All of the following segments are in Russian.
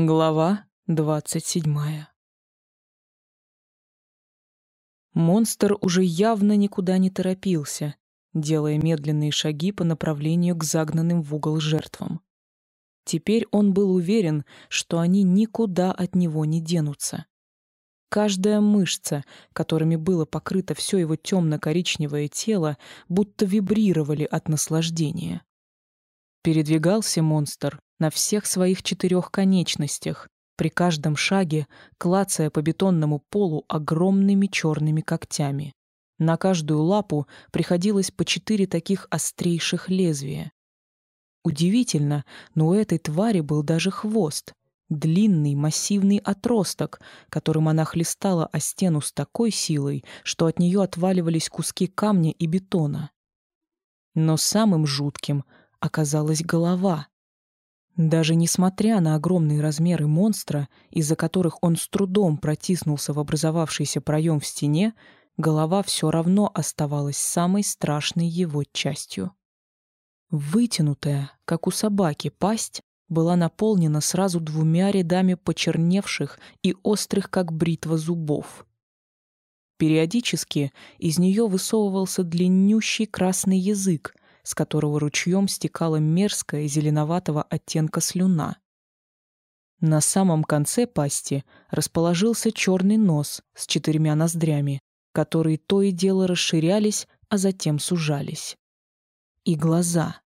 Глава двадцать седьмая Монстр уже явно никуда не торопился, делая медленные шаги по направлению к загнанным в угол жертвам. Теперь он был уверен, что они никуда от него не денутся. Каждая мышца, которыми было покрыто все его темно-коричневое тело, будто вибрировали от наслаждения. Передвигался монстр на всех своих четырех конечностях, при каждом шаге клацая по бетонному полу огромными черными когтями. На каждую лапу приходилось по четыре таких острейших лезвия. Удивительно, но у этой твари был даже хвост, длинный массивный отросток, которым она хлестала о стену с такой силой, что от нее отваливались куски камня и бетона. Но самым жутким оказалась голова, даже несмотря на огромные размеры монстра, из-за которых он с трудом протиснулся в образовавшийся проем в стене, голова все равно оставалась самой страшной его частью. Вытянутая, как у собаки, пасть была наполнена сразу двумя рядами почерневших и острых, как бритва, зубов. Периодически из нее высовывался длиннющий красный язык, с которого ручьем стекала мерзкая зеленоватого оттенка слюна. На самом конце пасти расположился черный нос с четырьмя ноздрями, которые то и дело расширялись, а затем сужались. И глаза.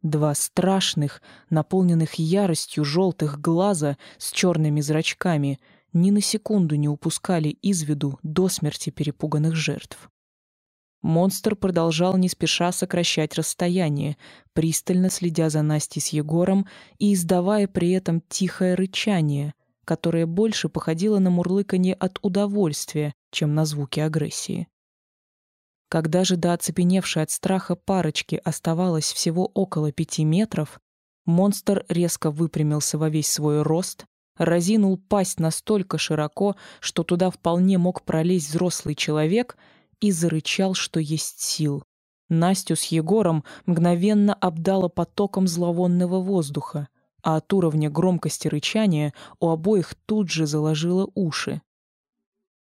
Два страшных, наполненных яростью желтых глаза с черными зрачками ни на секунду не упускали из виду до смерти перепуганных жертв. Монстр продолжал не спеша сокращать расстояние, пристально следя за Настей с Егором и издавая при этом тихое рычание, которое больше походило на мурлыканье от удовольствия, чем на звуки агрессии. Когда же до оцепеневшей от страха парочки оставалось всего около пяти метров, монстр резко выпрямился во весь свой рост, разинул пасть настолько широко, что туда вполне мог пролезть взрослый человек — и зарычал, что есть сил. Настю с Егором мгновенно обдало потоком зловонного воздуха, а от уровня громкости рычания у обоих тут же заложило уши.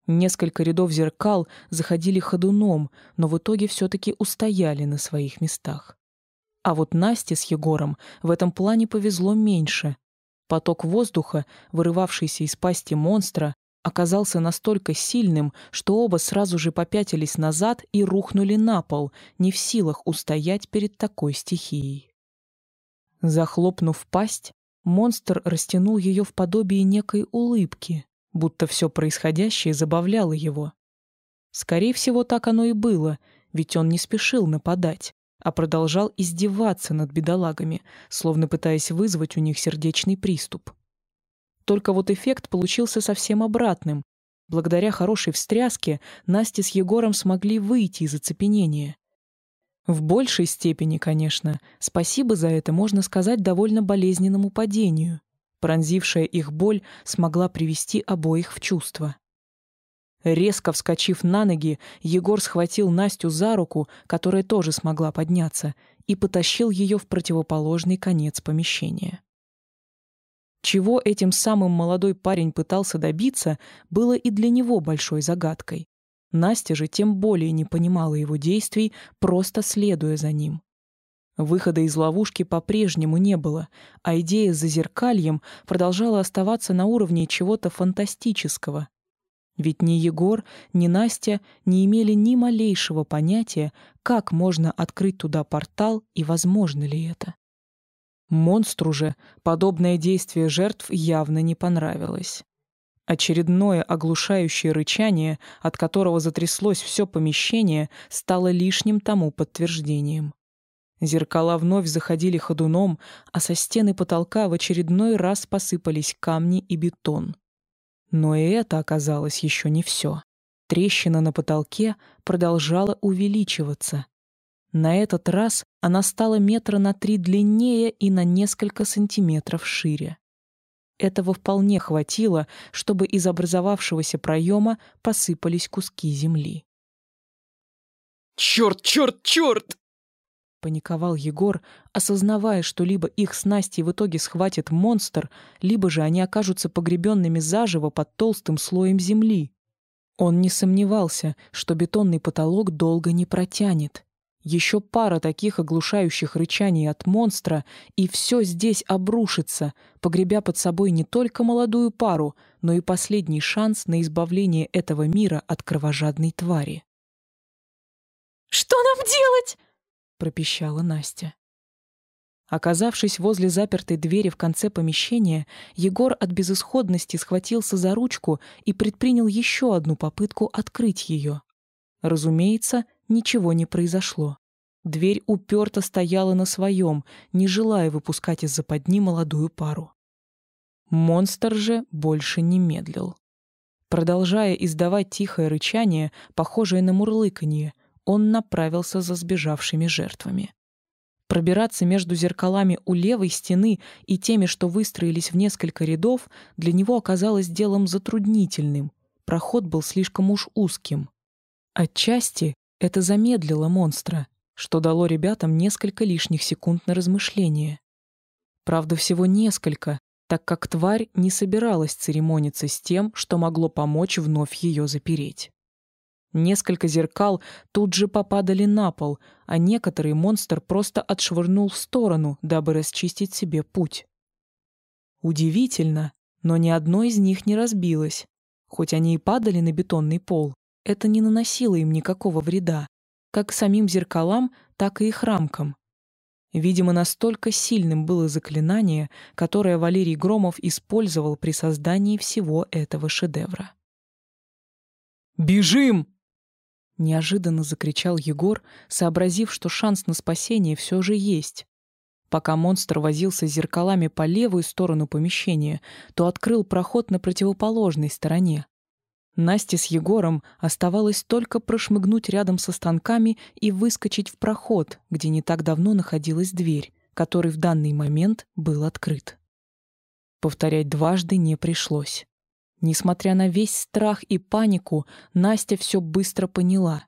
Несколько рядов зеркал заходили ходуном, но в итоге все-таки устояли на своих местах. А вот Насте с Егором в этом плане повезло меньше. Поток воздуха, вырывавшийся из пасти монстра, оказался настолько сильным, что оба сразу же попятились назад и рухнули на пол, не в силах устоять перед такой стихией. Захлопнув пасть, монстр растянул ее в подобие некой улыбки, будто все происходящее забавляло его. Скорее всего, так оно и было, ведь он не спешил нападать, а продолжал издеваться над бедолагами, словно пытаясь вызвать у них сердечный приступ. Только вот эффект получился совсем обратным. Благодаря хорошей встряске Настя с Егором смогли выйти из оцепенения. В большей степени, конечно, спасибо за это можно сказать довольно болезненному падению. Пронзившая их боль смогла привести обоих в чувство. Резко вскочив на ноги, Егор схватил Настю за руку, которая тоже смогла подняться, и потащил ее в противоположный конец помещения. Чего этим самым молодой парень пытался добиться, было и для него большой загадкой. Настя же тем более не понимала его действий, просто следуя за ним. Выхода из ловушки по-прежнему не было, а идея с зазеркальем продолжала оставаться на уровне чего-то фантастического. Ведь ни Егор, ни Настя не имели ни малейшего понятия, как можно открыть туда портал и возможно ли это. Монстру же подобное действие жертв явно не понравилось. Очередное оглушающее рычание, от которого затряслось все помещение, стало лишним тому подтверждением. Зеркала вновь заходили ходуном, а со стены потолка в очередной раз посыпались камни и бетон. Но и это оказалось еще не все. Трещина на потолке продолжала увеличиваться, на этот раз она стала метра на три длиннее и на несколько сантиметров шире. Этого вполне хватило, чтобы из образовавшегося проема посыпались куски земли. «Черт, черт, черт!» паниковал Егор, осознавая, что либо их с Настей в итоге схватит монстр, либо же они окажутся погребенными заживо под толстым слоем земли. Он не сомневался, что бетонный потолок долго не протянет. Еще пара таких оглушающих рычаний от монстра, и все здесь обрушится, погребя под собой не только молодую пару, но и последний шанс на избавление этого мира от кровожадной твари. «Что нам делать?» — пропищала Настя. Оказавшись возле запертой двери в конце помещения, Егор от безысходности схватился за ручку и предпринял еще одну попытку открыть ее. Разумеется, ничего не произошло. Дверь уперто стояла на своем, не желая выпускать из-за подни молодую пару. Монстр же больше не медлил. Продолжая издавать тихое рычание, похожее на мурлыканье, он направился за сбежавшими жертвами. Пробираться между зеркалами у левой стены и теми, что выстроились в несколько рядов, для него оказалось делом затруднительным. Проход был слишком уж узким. Отчасти это замедлило монстра, что дало ребятам несколько лишних секунд на размышление. Правда, всего несколько, так как тварь не собиралась церемониться с тем, что могло помочь вновь ее запереть. Несколько зеркал тут же попадали на пол, а некоторые монстр просто отшвырнул в сторону, дабы расчистить себе путь. Удивительно, но ни одно из них не разбилось. Хоть они и падали на бетонный пол, это не наносило им никакого вреда, как самим зеркалам, так и их рамкам. Видимо, настолько сильным было заклинание, которое Валерий Громов использовал при создании всего этого шедевра. «Бежим!» Неожиданно закричал Егор, сообразив, что шанс на спасение все же есть. Пока монстр возился зеркалами по левую сторону помещения, то открыл проход на противоположной стороне. Насте с Егором оставалось только прошмыгнуть рядом со станками и выскочить в проход, где не так давно находилась дверь, который в данный момент был открыт. Повторять дважды не пришлось. Несмотря на весь страх и панику, Настя все быстро поняла.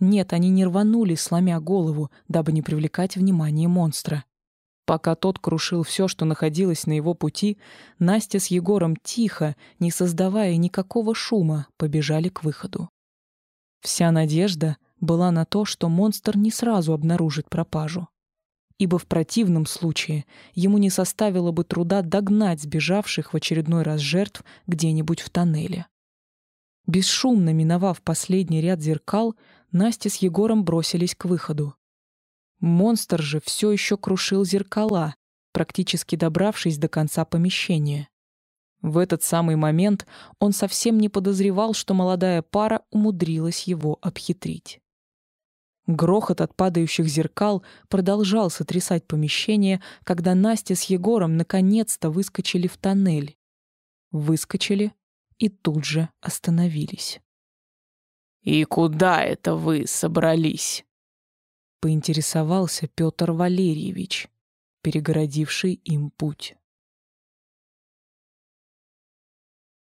Нет, они не рванули, сломя голову, дабы не привлекать внимание монстра. Пока тот крушил все, что находилось на его пути, Настя с Егором тихо, не создавая никакого шума, побежали к выходу. Вся надежда была на то, что монстр не сразу обнаружит пропажу ибо в противном случае ему не составило бы труда догнать сбежавших в очередной раз жертв где-нибудь в тоннеле. Бесшумно миновав последний ряд зеркал, Настя с Егором бросились к выходу. Монстр же все еще крушил зеркала, практически добравшись до конца помещения. В этот самый момент он совсем не подозревал, что молодая пара умудрилась его обхитрить. Грохот от падающих зеркал продолжал сотрясать помещение, когда Настя с Егором наконец-то выскочили в тоннель. Выскочили и тут же остановились. «И куда это вы собрались?» — поинтересовался Петр Валерьевич, перегородивший им путь.